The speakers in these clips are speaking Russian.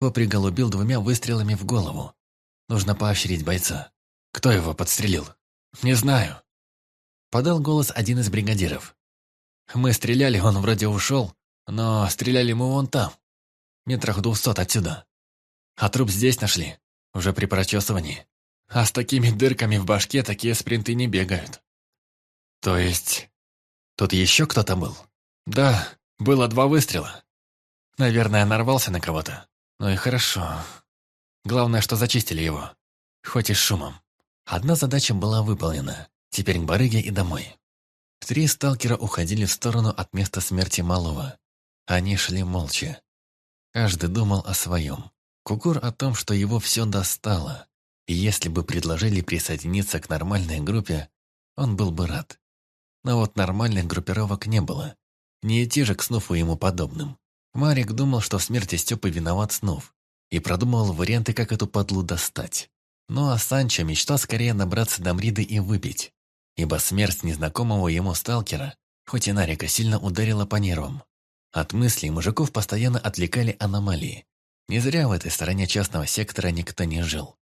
его приголубил двумя выстрелами в голову. Нужно поощрить бойца. Кто его подстрелил? Не знаю. Подал голос один из бригадиров. Мы стреляли, он вроде ушел, но стреляли мы вон там, метрах двухсот отсюда. А труп здесь нашли, уже при прочесывании. А с такими дырками в башке такие спринты не бегают. То есть, тут еще кто-то был? Да, было два выстрела. Наверное, нарвался на кого-то. Ну и хорошо. Главное, что зачистили его. Хоть и с шумом. Одна задача была выполнена. Теперь к барыге и домой. Три сталкера уходили в сторону от места смерти малого. Они шли молча. Каждый думал о своем. Кукур о том, что его все достало. И если бы предложили присоединиться к нормальной группе, он был бы рад. Но вот нормальных группировок не было. Не идти же к Снуфу ему подобным. Марик думал, что в смерти Степы виноват Снуф, и продумывал варианты, как эту подлу достать. Ну а Санчо мечтал скорее набраться до Мриды и выпить, ибо смерть незнакомого ему сталкера, хоть и Нарика, сильно ударила по нервам. От мыслей мужиков постоянно отвлекали аномалии. Не зря в этой стороне частного сектора никто не жил.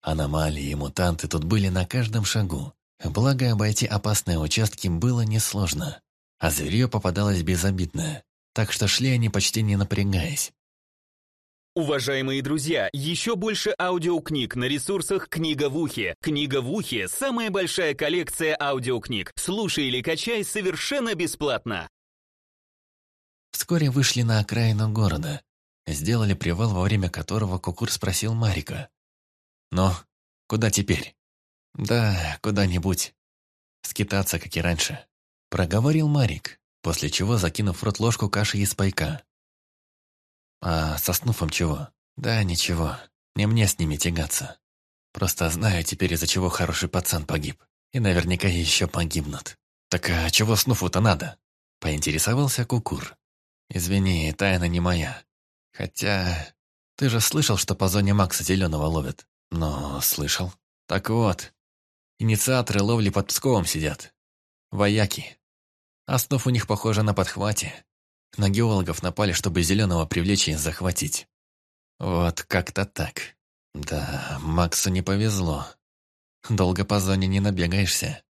Аномалии и мутанты тут были на каждом шагу. Благо, обойти опасные участки было несложно. А зверье попадалось безобидное, так что шли они почти не напрягаясь. Уважаемые друзья, еще больше аудиокниг на ресурсах «Книга в ухе». «Книга в ухе» — самая большая коллекция аудиокниг. Слушай или качай совершенно бесплатно. Вскоре вышли на окраину города. Сделали привал, во время которого Кукур спросил Марика. «Ну, куда теперь?» «Да, куда-нибудь. Скитаться, как и раньше», — проговорил Марик, после чего закинув в рот ложку каши из пайка. А со Снуфом чего? Да, ничего. Не мне с ними тягаться. Просто знаю теперь, из-за чего хороший пацан погиб. И наверняка еще погибнут. Так а чего Снуфу-то надо? Поинтересовался Кукур. Извини, тайна не моя. Хотя... Ты же слышал, что по зоне Макса Зеленого ловят? Но слышал. Так вот, инициаторы ловли под Псковом сидят. Вояки. А Снуф у них, похоже, на подхвате. На геологов напали, чтобы зеленого привлечь и захватить. Вот как-то так. Да, Максу не повезло. Долго по зоне не набегаешься.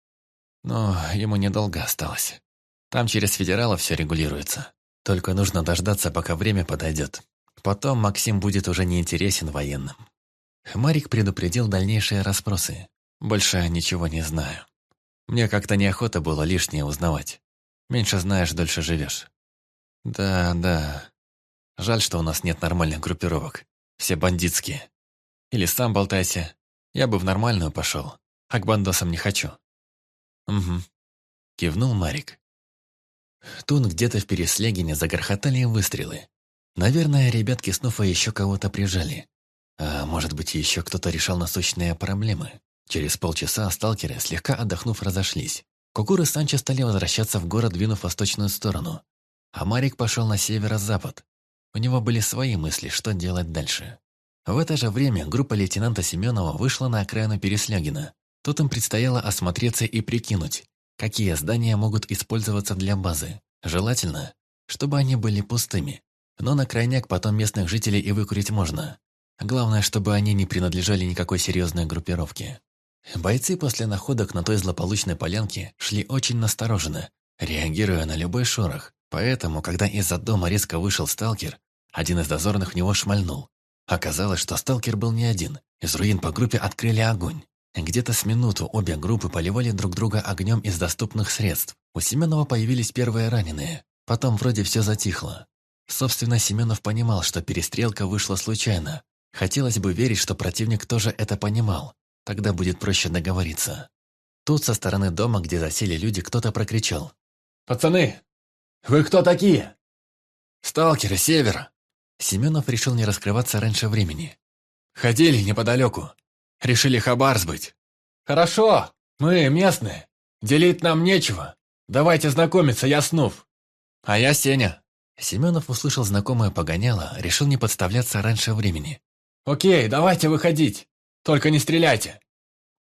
Но ему недолго осталось. Там через федералов все регулируется. Только нужно дождаться, пока время подойдет. Потом Максим будет уже не интересен военным. Марик предупредил дальнейшие расспросы. Больше ничего не знаю. Мне как-то неохота было лишнее узнавать. Меньше знаешь, дольше живешь. Да, да. Жаль, что у нас нет нормальных группировок. Все бандитские. Или сам болтайся. Я бы в нормальную пошел, а к бандосам не хочу. Угу. Кивнул Марик. Тут где-то в Переслегине загорхотали выстрелы. Наверное, ребятки снова еще кого-то прижали. А может быть, еще кто-то решал насущные проблемы. Через полчаса сталкеры, слегка отдохнув, разошлись. Кукур и Санчо стали возвращаться в город, двинув в восточную сторону. А Марик пошел на северо-запад. У него были свои мысли, что делать дальше. В это же время группа лейтенанта Семенова вышла на окраину Переслягина. Тут им предстояло осмотреться и прикинуть, какие здания могут использоваться для базы. Желательно, чтобы они были пустыми. Но на крайняк потом местных жителей и выкурить можно. Главное, чтобы они не принадлежали никакой серьезной группировке. Бойцы после находок на той злополучной полянке шли очень настороженно, реагируя на любой шорох, Поэтому, когда из-за дома резко вышел сталкер, один из дозорных в него шмальнул. Оказалось, что сталкер был не один. Из руин по группе открыли огонь. Где-то с минуту обе группы поливали друг друга огнем из доступных средств. У Семенова появились первые раненые. Потом вроде все затихло. Собственно, Семенов понимал, что перестрелка вышла случайно. Хотелось бы верить, что противник тоже это понимал. Тогда будет проще договориться. Тут со стороны дома, где засели люди, кто-то прокричал. «Пацаны, «Вы кто такие?» «Сталкеры севера». Семенов решил не раскрываться раньше времени. «Ходили неподалеку. Решили хабар сбыть». «Хорошо, мы местные. Делить нам нечего. Давайте знакомиться, я Снув». «А я Сеня». Семенов услышал знакомое погоняло, решил не подставляться раньше времени. «Окей, давайте выходить. Только не стреляйте».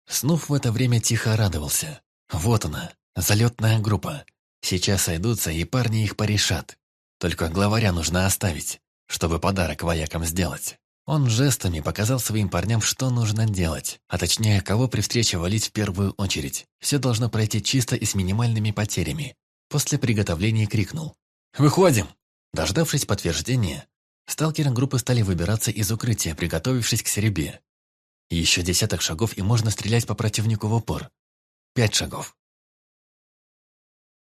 Снув в это время тихо радовался. Вот она, залетная группа. Сейчас сойдутся, и парни их порешат. Только главаря нужно оставить, чтобы подарок воякам сделать. Он жестами показал своим парням, что нужно делать, а точнее, кого при встрече валить в первую очередь. Все должно пройти чисто и с минимальными потерями. После приготовления крикнул. «Выходим!» Дождавшись подтверждения, сталкеры группы стали выбираться из укрытия, приготовившись к серебе. Еще десяток шагов, и можно стрелять по противнику в упор. Пять шагов.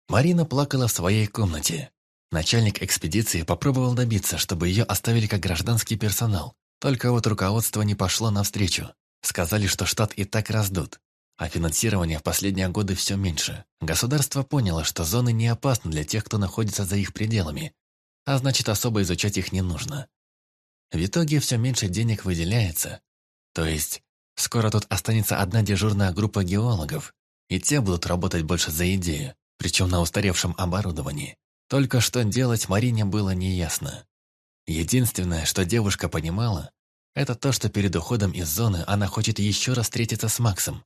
Марина плакала в своей комнате. Начальник экспедиции попробовал добиться, чтобы ее оставили как гражданский персонал. Только вот руководство не пошло навстречу. Сказали, что штат и так раздут. А финансирование в последние годы все меньше. Государство поняло, что зоны не опасны для тех, кто находится за их пределами. А значит, особо изучать их не нужно. В итоге все меньше денег выделяется. То есть, скоро тут останется одна дежурная группа геологов, и те будут работать больше за идею, причем на устаревшем оборудовании. Только что делать Марине было неясно. Единственное, что девушка понимала, это то, что перед уходом из зоны она хочет еще раз встретиться с Максом.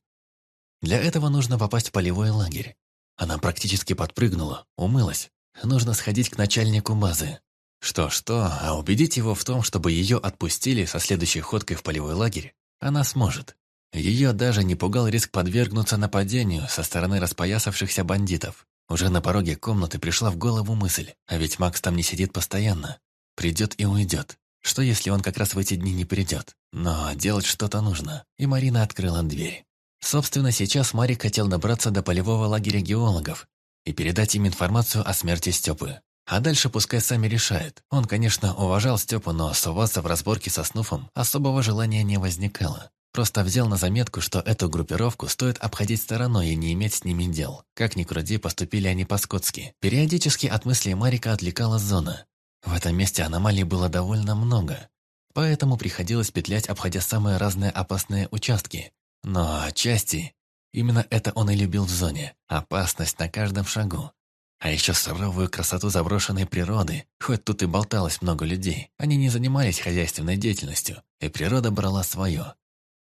Для этого нужно попасть в полевой лагерь. Она практически подпрыгнула, умылась. Нужно сходить к начальнику базы. Что-что, а убедить его в том, чтобы ее отпустили со следующей ходкой в полевой лагерь, она сможет. Ее даже не пугал риск подвергнуться нападению со стороны распоясавшихся бандитов. Уже на пороге комнаты пришла в голову мысль, а ведь Макс там не сидит постоянно. Придет и уйдет. Что если он как раз в эти дни не придет? Но делать что-то нужно, и Марина открыла дверь. Собственно, сейчас Марик хотел добраться до полевого лагеря геологов и передать им информацию о смерти Степы. А дальше пускай сами решают. Он, конечно, уважал Степу, но соваться в разборке со Снуфом особого желания не возникало. Просто взял на заметку, что эту группировку стоит обходить стороной и не иметь с ними дел. Как ни крути, поступили они по-скотски. Периодически от мыслей Марика отвлекала зона. В этом месте аномалий было довольно много. Поэтому приходилось петлять, обходя самые разные опасные участки. Но отчасти именно это он и любил в зоне. Опасность на каждом шагу. А еще суровую красоту заброшенной природы, хоть тут и болталось много людей, они не занимались хозяйственной деятельностью, и природа брала свое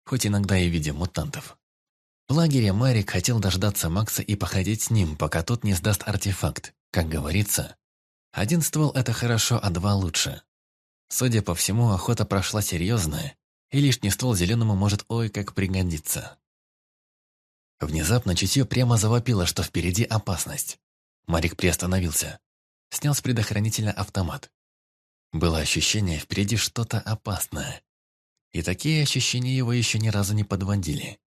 хоть иногда и в виде мутантов. В лагере Марик хотел дождаться Макса и походить с ним, пока тот не сдаст артефакт. Как говорится, один ствол – это хорошо, а два – лучше. Судя по всему, охота прошла серьезная, и лишний ствол зеленому может ой как пригодиться. Внезапно чутье прямо завопило, что впереди опасность. Марик приостановился. Снял с предохранителя автомат. Было ощущение, впереди что-то опасное. И такие ощущения его еще ни разу не подводили.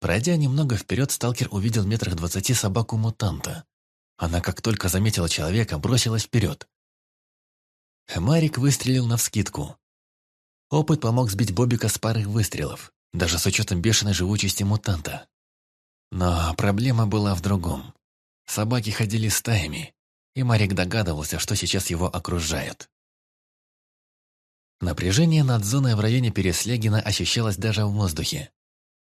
Пройдя немного вперед, сталкер увидел в метрах двадцати собаку-мутанта. Она, как только заметила человека, бросилась вперед. Марик выстрелил навскидку. Опыт помог сбить Бобика с пары выстрелов, даже с учетом бешеной живучести мутанта. Но проблема была в другом. Собаки ходили стаями, и Марик догадывался, что сейчас его окружают. Напряжение над зоной в районе Переслегина ощущалось даже в воздухе.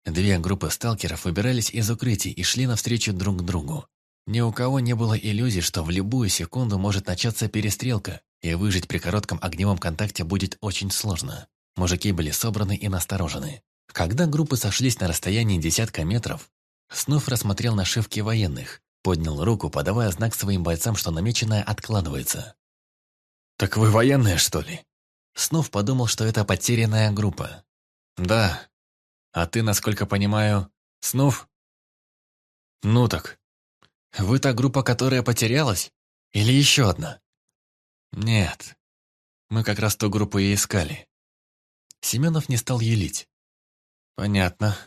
Две группы сталкеров выбирались из укрытий и шли навстречу друг другу. Ни у кого не было иллюзий, что в любую секунду может начаться перестрелка, и выжить при коротком огневом контакте будет очень сложно. Мужики были собраны и насторожены. Когда группы сошлись на расстоянии десятка метров, Снув рассмотрел нашивки военных, поднял руку, подавая знак своим бойцам, что намеченное откладывается. «Так вы военные, что ли?» Снов подумал, что это потерянная группа. «Да. А ты, насколько понимаю, Снов?» «Ну так. Вы та группа, которая потерялась? Или еще одна?» «Нет. Мы как раз ту группу и искали». Семенов не стал елить. «Понятно.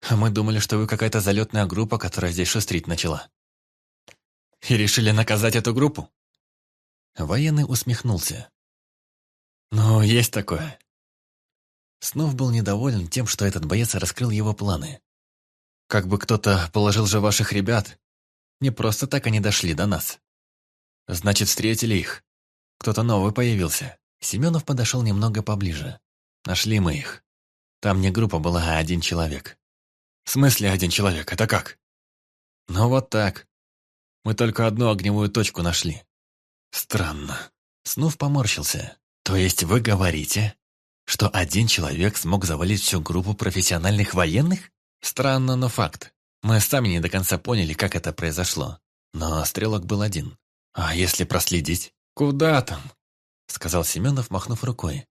А мы думали, что вы какая-то залетная группа, которая здесь шустрить начала. И решили наказать эту группу?» Военный усмехнулся. «Ну, есть такое». Снов был недоволен тем, что этот боец раскрыл его планы. «Как бы кто-то положил же ваших ребят. Не просто так они дошли до нас. Значит, встретили их. Кто-то новый появился». Семенов подошел немного поближе. «Нашли мы их. Там не группа была, а один человек». «В смысле один человек? Это как?» «Ну вот так. Мы только одну огневую точку нашли». «Странно». Снов поморщился. «То есть вы говорите, что один человек смог завалить всю группу профессиональных военных? Странно, но факт. Мы сами не до конца поняли, как это произошло. Но стрелок был один. А если проследить? Куда там? сказал Семенов, махнув рукой.